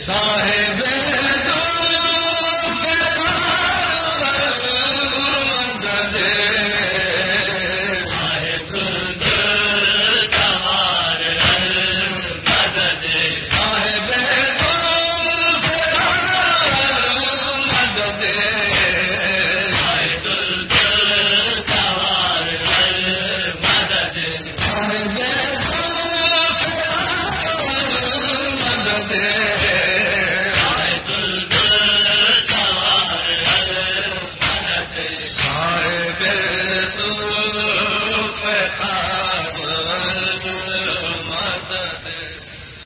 صاحب